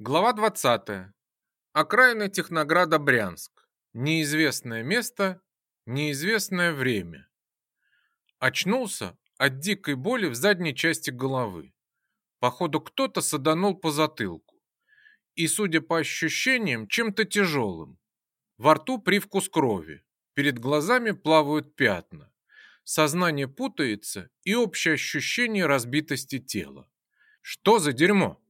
Глава 20. Окраины Технограда Брянск. Неизвестное место, неизвестное время. Очнулся от дикой боли в задней части головы. Походу, кто-то саданул по затылку. И, судя по ощущениям, чем-то тяжелым. Во рту привкус крови. Перед глазами плавают пятна. Сознание путается и общее ощущение разбитости тела. Что за дерьмо?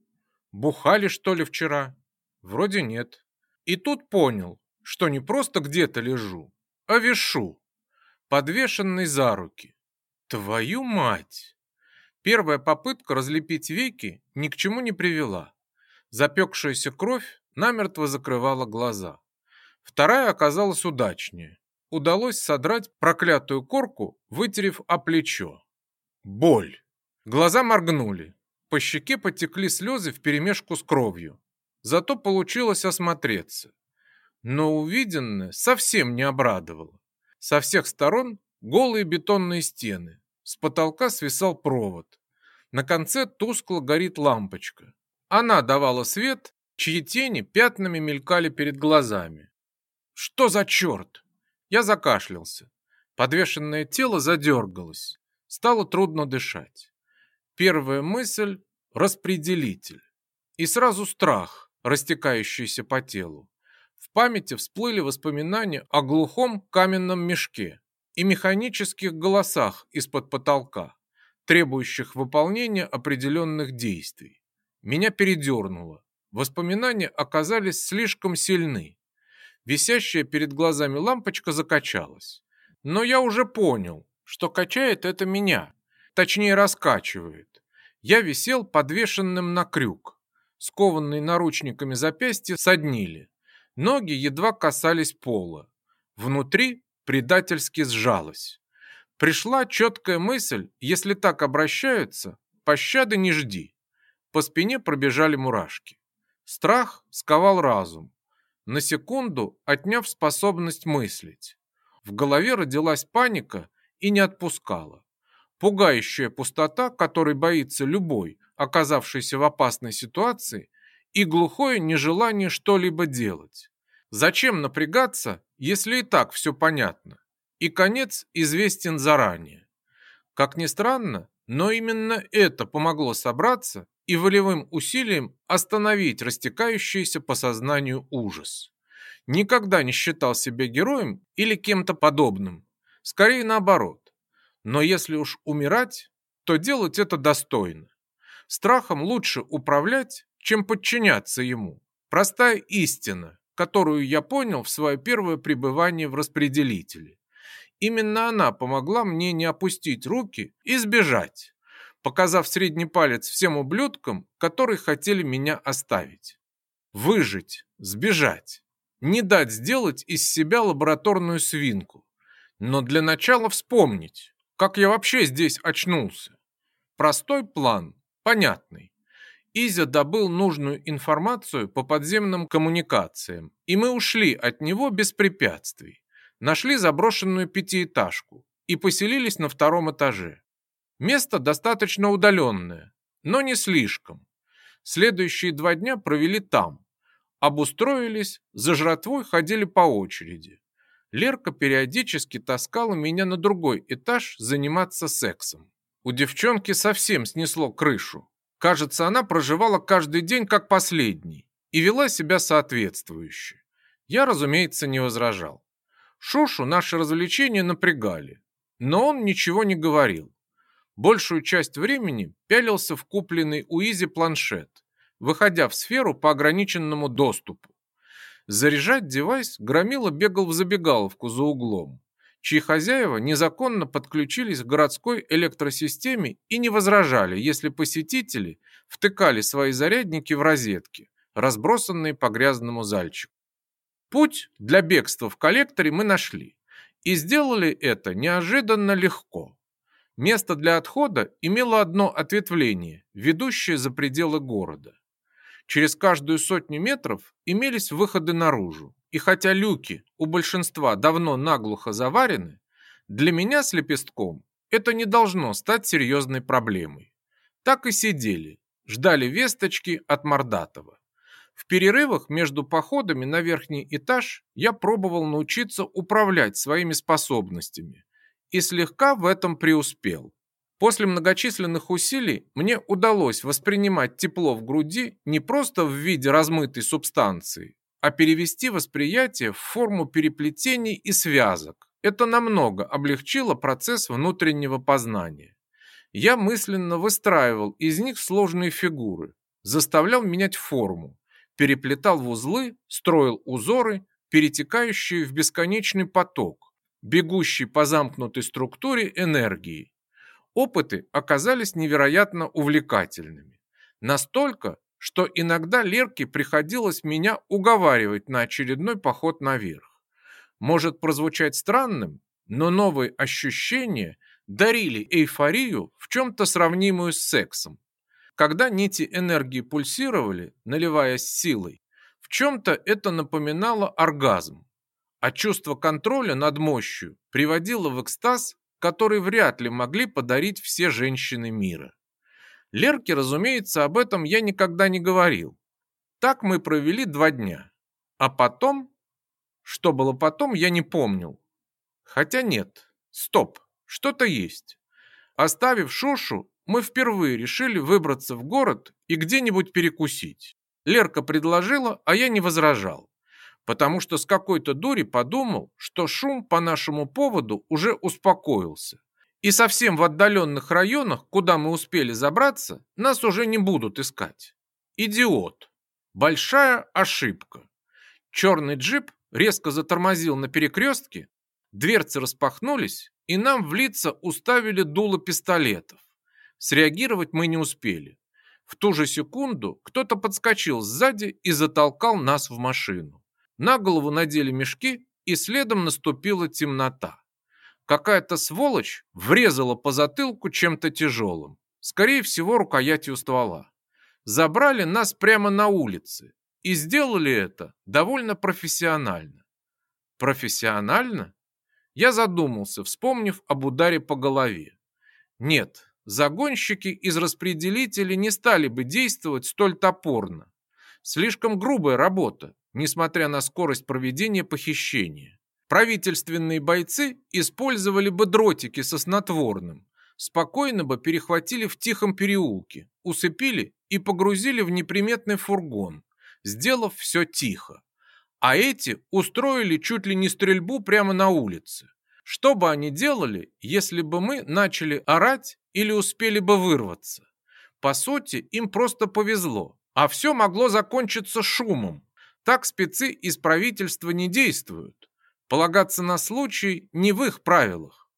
Бухали, что ли, вчера? Вроде нет. И тут понял, что не просто где-то лежу, а вешу, подвешенный за руки. Твою мать! Первая попытка разлепить веки ни к чему не привела. Запекшаяся кровь намертво закрывала глаза. Вторая оказалась удачнее. Удалось содрать проклятую корку, вытерев о плечо. Боль! Глаза моргнули. По щеке потекли слезы вперемешку с кровью. Зато получилось осмотреться. Но увиденное совсем не обрадовало. Со всех сторон голые бетонные стены. С потолка свисал провод. На конце тускло горит лампочка. Она давала свет, чьи тени пятнами мелькали перед глазами. «Что за черт?» Я закашлялся. Подвешенное тело задергалось. Стало трудно дышать. Первая мысль – распределитель. И сразу страх, растекающийся по телу. В памяти всплыли воспоминания о глухом каменном мешке и механических голосах из-под потолка, требующих выполнения определенных действий. Меня передернуло. Воспоминания оказались слишком сильны. Висящая перед глазами лампочка закачалась. Но я уже понял, что качает это меня, точнее раскачивает. Я висел подвешенным на крюк. Скованные наручниками запястья соднили. Ноги едва касались пола. Внутри предательски сжалось. Пришла четкая мысль, если так обращаются, пощады не жди. По спине пробежали мурашки. Страх сковал разум, на секунду отняв способность мыслить. В голове родилась паника и не отпускала. Пугающая пустота, которой боится любой, оказавшийся в опасной ситуации, и глухое нежелание что-либо делать. Зачем напрягаться, если и так все понятно? И конец известен заранее. Как ни странно, но именно это помогло собраться и волевым усилием остановить растекающийся по сознанию ужас. Никогда не считал себя героем или кем-то подобным. Скорее наоборот. Но если уж умирать, то делать это достойно. Страхом лучше управлять, чем подчиняться ему. Простая истина, которую я понял в свое первое пребывание в распределителе. Именно она помогла мне не опустить руки и сбежать, показав средний палец всем ублюдкам, которые хотели меня оставить. Выжить, сбежать, не дать сделать из себя лабораторную свинку, но для начала вспомнить, как я вообще здесь очнулся? Простой план, понятный. Изя добыл нужную информацию по подземным коммуникациям, и мы ушли от него без препятствий. Нашли заброшенную пятиэтажку и поселились на втором этаже. Место достаточно удаленное, но не слишком. Следующие два дня провели там. Обустроились, за жратвой ходили по очереди. Лерка периодически таскала меня на другой этаж заниматься сексом. У девчонки совсем снесло крышу. Кажется, она проживала каждый день как последний и вела себя соответствующе. Я, разумеется, не возражал. Шошу наши развлечения напрягали, но он ничего не говорил. Большую часть времени пялился в купленный у Изи планшет, выходя в сферу по ограниченному доступу. Заряжать девайс Громила бегал в забегаловку за углом, чьи хозяева незаконно подключились к городской электросистеме и не возражали, если посетители втыкали свои зарядники в розетки, разбросанные по грязному зальчику. Путь для бегства в коллекторе мы нашли и сделали это неожиданно легко. Место для отхода имело одно ответвление, ведущее за пределы города. Через каждую сотню метров имелись выходы наружу. И хотя люки у большинства давно наглухо заварены, для меня с лепестком это не должно стать серьезной проблемой. Так и сидели, ждали весточки от Мордатова. В перерывах между походами на верхний этаж я пробовал научиться управлять своими способностями и слегка в этом преуспел. После многочисленных усилий мне удалось воспринимать тепло в груди не просто в виде размытой субстанции, а перевести восприятие в форму переплетений и связок. Это намного облегчило процесс внутреннего познания. Я мысленно выстраивал из них сложные фигуры, заставлял менять форму, переплетал в узлы, строил узоры, перетекающие в бесконечный поток, бегущий по замкнутой структуре энергии Опыты оказались невероятно увлекательными. Настолько, что иногда Лерке приходилось меня уговаривать на очередной поход наверх. Может прозвучать странным, но новые ощущения дарили эйфорию в чем-то сравнимую с сексом. Когда нити энергии пульсировали, наливаясь силой, в чем-то это напоминало оргазм, а чувство контроля над мощью приводило в экстаз который вряд ли могли подарить все женщины мира. Лерке, разумеется, об этом я никогда не говорил. Так мы провели два дня. А потом... Что было потом, я не помнил. Хотя нет. Стоп. Что-то есть. Оставив Шушу, мы впервые решили выбраться в город и где-нибудь перекусить. Лерка предложила, а я не возражал потому что с какой-то дури подумал, что шум по нашему поводу уже успокоился. И совсем в отдаленных районах, куда мы успели забраться, нас уже не будут искать. Идиот. Большая ошибка. Черный джип резко затормозил на перекрестке, дверцы распахнулись, и нам в лица уставили дуло пистолетов. Среагировать мы не успели. В ту же секунду кто-то подскочил сзади и затолкал нас в машину. На голову надели мешки, и следом наступила темнота. Какая-то сволочь врезала по затылку чем-то тяжелым, скорее всего, рукоятью ствола. Забрали нас прямо на улице и сделали это довольно профессионально. Профессионально? Я задумался, вспомнив об ударе по голове. Нет, загонщики из распределителя не стали бы действовать столь топорно. Слишком грубая работа, несмотря на скорость проведения похищения. Правительственные бойцы использовали бы дротики со снотворным, спокойно бы перехватили в тихом переулке, усыпили и погрузили в неприметный фургон, сделав все тихо. А эти устроили чуть ли не стрельбу прямо на улице. Что бы они делали, если бы мы начали орать или успели бы вырваться? По сути, им просто повезло а все могло закончиться шумом. Так спецы из правительства не действуют. Полагаться на случай не в их правилах.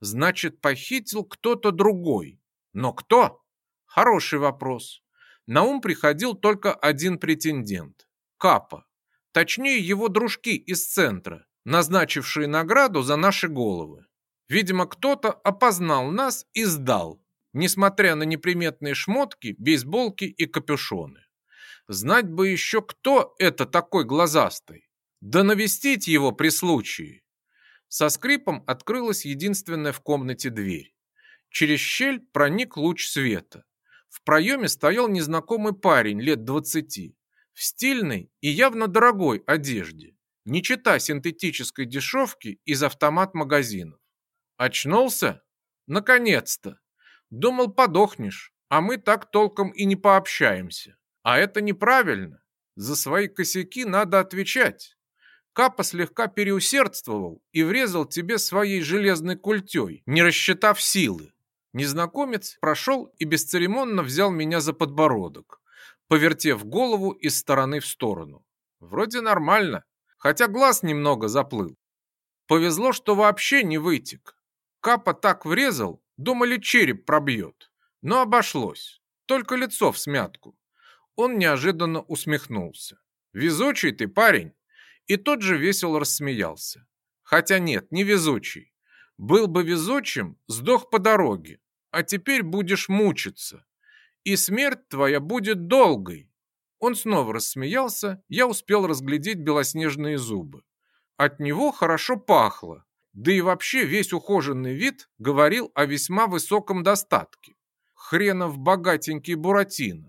Значит, похитил кто-то другой. Но кто? Хороший вопрос. На ум приходил только один претендент – Капа. Точнее, его дружки из центра, назначившие награду за наши головы. Видимо, кто-то опознал нас и сдал, несмотря на неприметные шмотки, бейсболки и капюшоны. Знать бы еще, кто это такой глазастый. Да навестить его при случае. Со скрипом открылась единственная в комнате дверь. Через щель проник луч света. В проеме стоял незнакомый парень лет двадцати, в стильной и явно дорогой одежде, не чита синтетической дешевки из автомат-магазинов. Очнулся? Наконец-то! Думал, подохнешь, а мы так толком и не пообщаемся. А это неправильно. За свои косяки надо отвечать. Капа слегка переусердствовал и врезал тебе своей железной культей, не рассчитав силы. Незнакомец прошел и бесцеремонно взял меня за подбородок, повертев голову из стороны в сторону. Вроде нормально, хотя глаз немного заплыл. Повезло, что вообще не вытек. Капа так врезал, думали череп пробьет, но обошлось, только лицо в смятку. Он неожиданно усмехнулся. «Везучий ты, парень!» И тот же весело рассмеялся. «Хотя нет, не везучий. Был бы везучим, сдох по дороге, а теперь будешь мучиться. И смерть твоя будет долгой!» Он снова рассмеялся, я успел разглядеть белоснежные зубы. От него хорошо пахло, да и вообще весь ухоженный вид говорил о весьма высоком достатке. Хренов богатенький Буратино,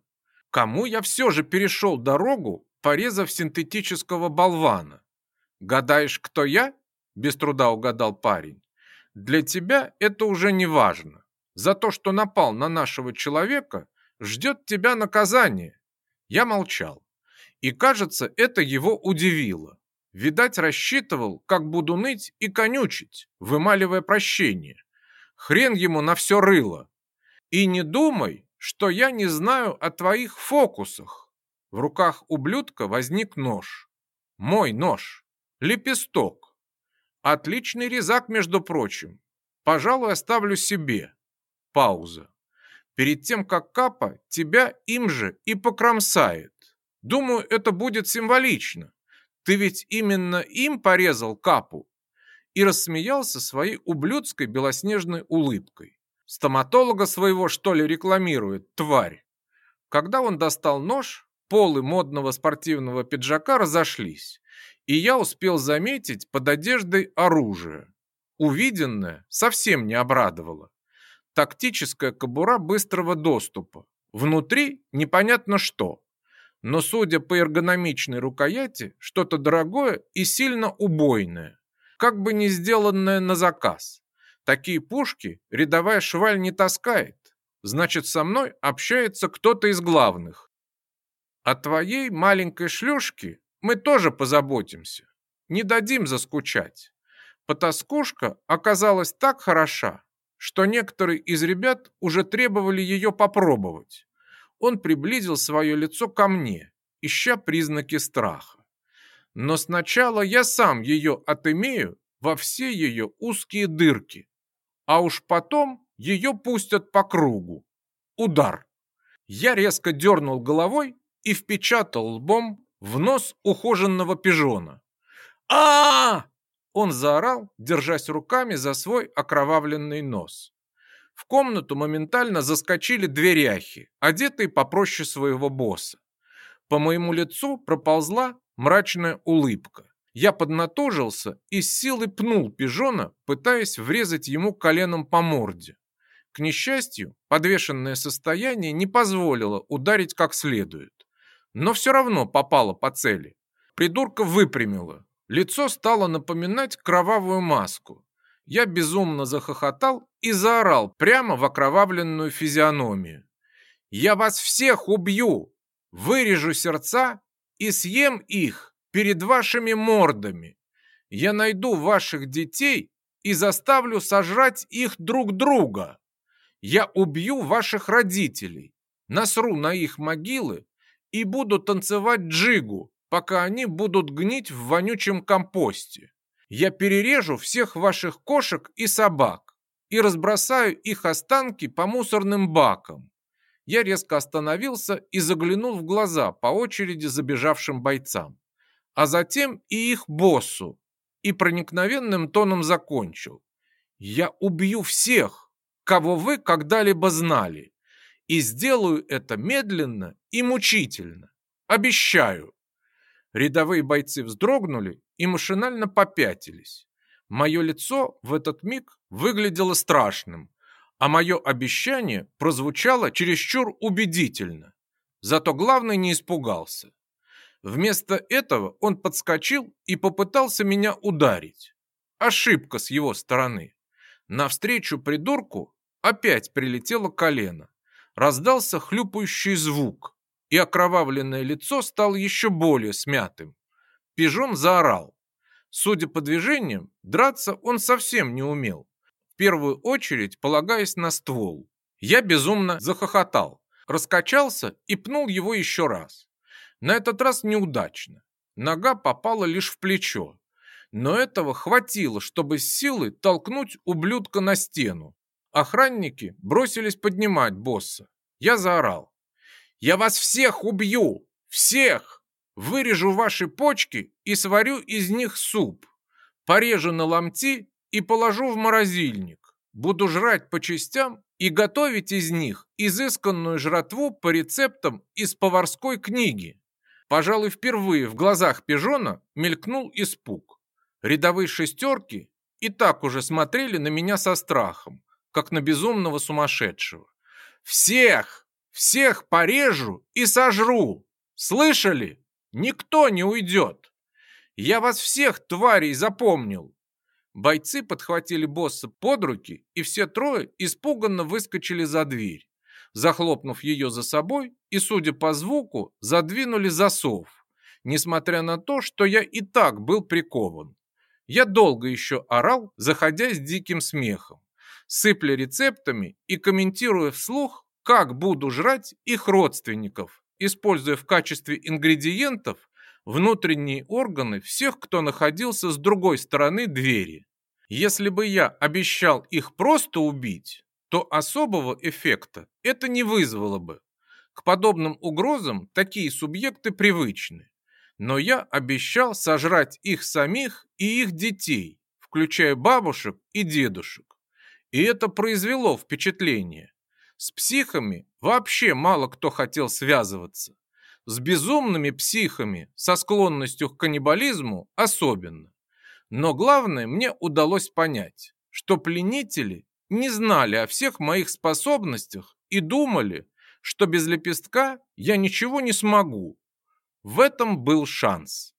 Кому я все же перешел дорогу, порезав синтетического болвана? Гадаешь, кто я? Без труда угадал парень. Для тебя это уже не важно. За то, что напал на нашего человека, ждет тебя наказание. Я молчал. И, кажется, это его удивило. Видать, рассчитывал, как буду ныть и конючить, вымаливая прощение. Хрен ему на все рыло. И не думай, что я не знаю о твоих фокусах. В руках ублюдка возник нож. Мой нож. Лепесток. Отличный резак, между прочим. Пожалуй, оставлю себе. Пауза. Перед тем, как Капа тебя им же и покромсает. Думаю, это будет символично. Ты ведь именно им порезал Капу. И рассмеялся своей ублюдской белоснежной улыбкой. Стоматолога своего, что ли, рекламирует, тварь. Когда он достал нож, полы модного спортивного пиджака разошлись, и я успел заметить под одеждой оружие. Увиденное совсем не обрадовало. Тактическая кобура быстрого доступа. Внутри непонятно что. Но, судя по эргономичной рукояти, что-то дорогое и сильно убойное, как бы не сделанное на заказ такие пушки рядовая шваль не таскает. Значит, со мной общается кто-то из главных. О твоей маленькой шлюшке мы тоже позаботимся. Не дадим заскучать. Потаскушка оказалась так хороша, что некоторые из ребят уже требовали ее попробовать. Он приблизил свое лицо ко мне, ища признаки страха. Но сначала я сам ее отымею во все ее узкие дырки, а уж потом ее пустят по кругу. Удар. Я резко дернул головой и впечатал лбом в нос ухоженного пижона. а, -а, -а, Он заорал, держась руками за свой окровавленный нос. В комнату моментально заскочили две ряхи, одетые попроще своего босса. По моему лицу проползла мрачная улыбка. Я поднатужился и с силой пнул пижона, пытаясь врезать ему коленом по морде. К несчастью, подвешенное состояние не позволило ударить как следует. Но все равно попало по цели. Придурка выпрямило. Лицо стало напоминать кровавую маску. Я безумно захохотал и заорал прямо в окровавленную физиономию. «Я вас всех убью! Вырежу сердца и съем их!» перед вашими мордами. Я найду ваших детей и заставлю сожрать их друг друга. Я убью ваших родителей, насру на их могилы и буду танцевать джигу, пока они будут гнить в вонючем компосте. Я перережу всех ваших кошек и собак и разбросаю их останки по мусорным бакам. Я резко остановился и заглянул в глаза по очереди забежавшим бойцам а затем и их боссу, и проникновенным тоном закончил. «Я убью всех, кого вы когда-либо знали, и сделаю это медленно и мучительно. Обещаю!» Рядовые бойцы вздрогнули и машинально попятились. Мое лицо в этот миг выглядело страшным, а мое обещание прозвучало чересчур убедительно. Зато главный не испугался. Вместо этого он подскочил и попытался меня ударить. Ошибка с его стороны. Навстречу придурку опять прилетело колено. Раздался хлюпающий звук, и окровавленное лицо стало еще более смятым. Пижон заорал. Судя по движениям, драться он совсем не умел. В первую очередь полагаясь на ствол. Я безумно захохотал, раскачался и пнул его еще раз. На этот раз неудачно. Нога попала лишь в плечо. Но этого хватило, чтобы с силы толкнуть ублюдка на стену. Охранники бросились поднимать босса. Я заорал. «Я вас всех убью! Всех! Вырежу ваши почки и сварю из них суп. Порежу на ломти и положу в морозильник. Буду жрать по частям и готовить из них изысканную жратву по рецептам из поварской книги. Пожалуй, впервые в глазах пижона мелькнул испуг. Рядовые шестерки и так уже смотрели на меня со страхом, как на безумного сумасшедшего. «Всех! Всех порежу и сожру! Слышали? Никто не уйдет! Я вас всех, тварей, запомнил!» Бойцы подхватили босса под руки, и все трое испуганно выскочили за дверь захлопнув ее за собой и, судя по звуку, задвинули засов, несмотря на то, что я и так был прикован. Я долго еще орал, заходя с диким смехом, сыпля рецептами и комментируя вслух, как буду жрать их родственников, используя в качестве ингредиентов внутренние органы всех, кто находился с другой стороны двери. Если бы я обещал их просто убить, то особого эффекта это не вызвало бы. К подобным угрозам такие субъекты привычны. Но я обещал сожрать их самих и их детей, включая бабушек и дедушек. И это произвело впечатление. С психами вообще мало кто хотел связываться. С безумными психами со склонностью к каннибализму особенно. Но главное мне удалось понять, что пленители не знали о всех моих способностях и думали, что без лепестка я ничего не смогу. В этом был шанс.